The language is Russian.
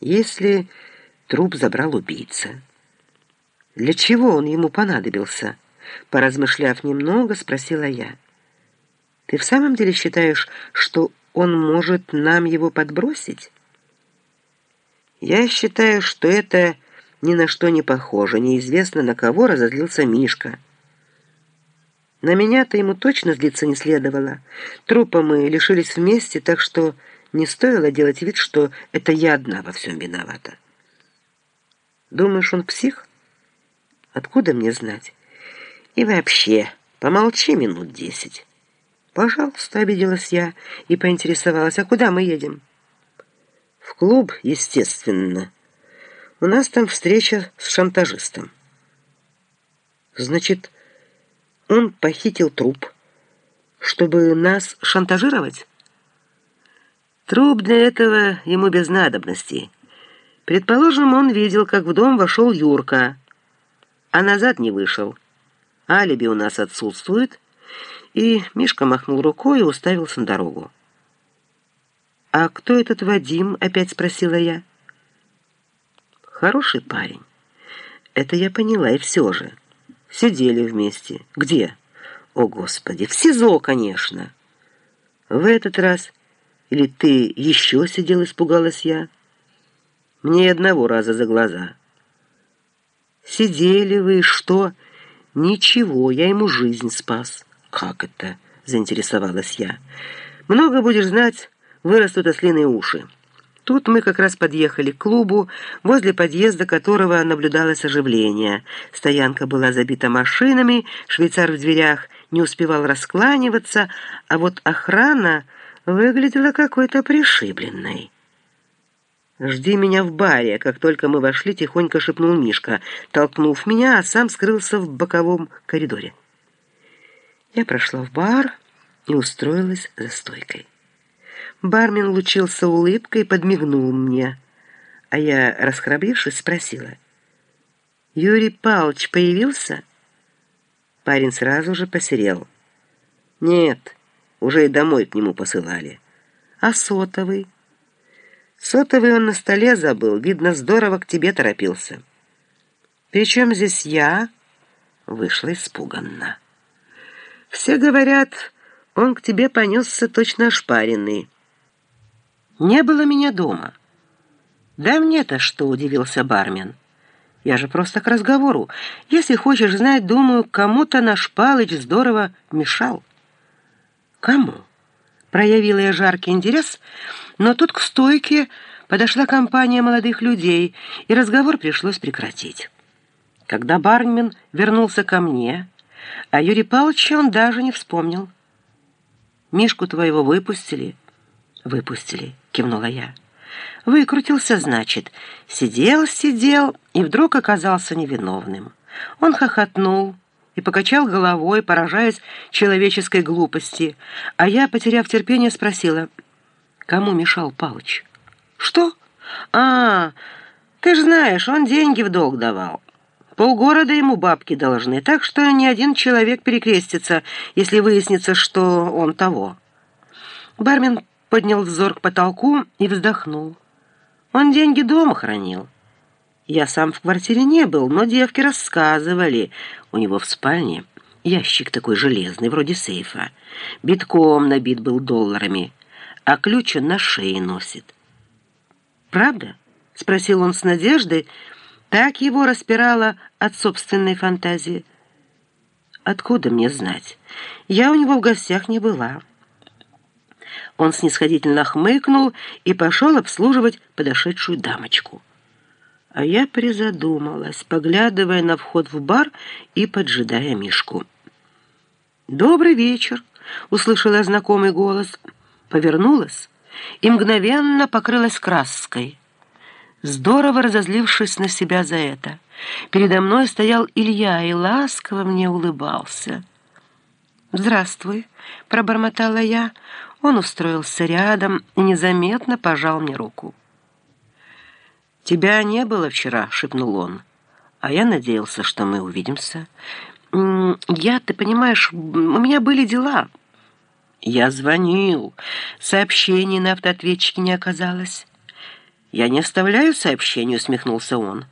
Если труп забрал убийца, для чего он ему понадобился? Поразмышляв немного, спросила я. Ты в самом деле считаешь, что он может нам его подбросить? Я считаю, что это ни на что не похоже, неизвестно на кого разозлился Мишка. На меня-то ему точно злиться не следовало. Трупа мы лишились вместе, так что не стоило делать вид, что это я одна во всем виновата. Думаешь, он псих? Откуда мне знать? И вообще, помолчи минут десять. Пожалуйста, обиделась я и поинтересовалась, а куда мы едем? В клуб, естественно. У нас там встреча с шантажистом. Значит, он похитил труп, чтобы нас шантажировать? Труп для этого ему без надобности. Предположим, он видел, как в дом вошел Юрка, а назад не вышел. Алиби у нас отсутствует, и Мишка махнул рукой и уставился на дорогу. «А кто этот Вадим?» — опять спросила я. «Хороший парень. Это я поняла, и все же. Сидели вместе. Где? О, Господи, в СИЗО, конечно. В этот раз или ты еще сидел, испугалась я? Мне одного раза за глаза. Сидели вы, что? Ничего, я ему жизнь спас. Как это? Заинтересовалась я. Много будешь знать, вырастут ослиные уши. Тут мы как раз подъехали к клубу, возле подъезда которого наблюдалось оживление. Стоянка была забита машинами, швейцар в дверях не успевал раскланиваться, а вот охрана выглядела какой-то пришибленной. «Жди меня в баре», — как только мы вошли, тихонько шепнул Мишка, толкнув меня, а сам скрылся в боковом коридоре. Я прошла в бар и устроилась за стойкой. Бармен лучился улыбкой подмигнул мне, а я, расхрабрившись, спросила. «Юрий Павлович появился?» Парень сразу же посерел. «Нет». Уже и домой к нему посылали. А сотовый? Сотовый он на столе забыл. Видно, здорово к тебе торопился. Причем здесь я? Вышла испуганно. Все говорят, он к тебе понесся точно ошпаренный. Не было меня дома. Да мне-то что, удивился бармен. Я же просто к разговору. Если хочешь знать, думаю, кому-то наш Палыч здорово мешал. «Кому?» Проявила я жаркий интерес, но тут к стойке подошла компания молодых людей, и разговор пришлось прекратить. Когда бармен вернулся ко мне, а Юрий Павловича он даже не вспомнил. «Мишку твоего выпустили?» «Выпустили», — кивнула я. «Выкрутился, значит. Сидел, сидел, и вдруг оказался невиновным. Он хохотнул» и покачал головой, поражаясь человеческой глупости. А я, потеряв терпение, спросила, кому мешал Палыч? «Что? А, ты ж знаешь, он деньги в долг давал. Полгорода ему бабки должны, так что ни один человек перекрестится, если выяснится, что он того». Бармен поднял взор к потолку и вздохнул. Он деньги дома хранил. Я сам в квартире не был, но девки рассказывали. У него в спальне ящик такой железный, вроде сейфа. Битком набит был долларами, а ключ он на шее носит. «Правда?» — спросил он с надеждой. Так его распирало от собственной фантазии. «Откуда мне знать? Я у него в гостях не была». Он снисходительно хмыкнул и пошел обслуживать подошедшую дамочку. А я призадумалась, поглядывая на вход в бар и поджидая Мишку. «Добрый вечер!» — услышала знакомый голос. Повернулась и мгновенно покрылась краской. Здорово разозлившись на себя за это, передо мной стоял Илья и ласково мне улыбался. «Здравствуй!» — пробормотала я. Он устроился рядом и незаметно пожал мне руку. «Тебя не было вчера», — шепнул он. «А я надеялся, что мы увидимся. Я, ты понимаешь, у меня были дела». «Я звонил. Сообщений на автоответчике не оказалось». «Я не оставляю сообщений», — усмехнулся он.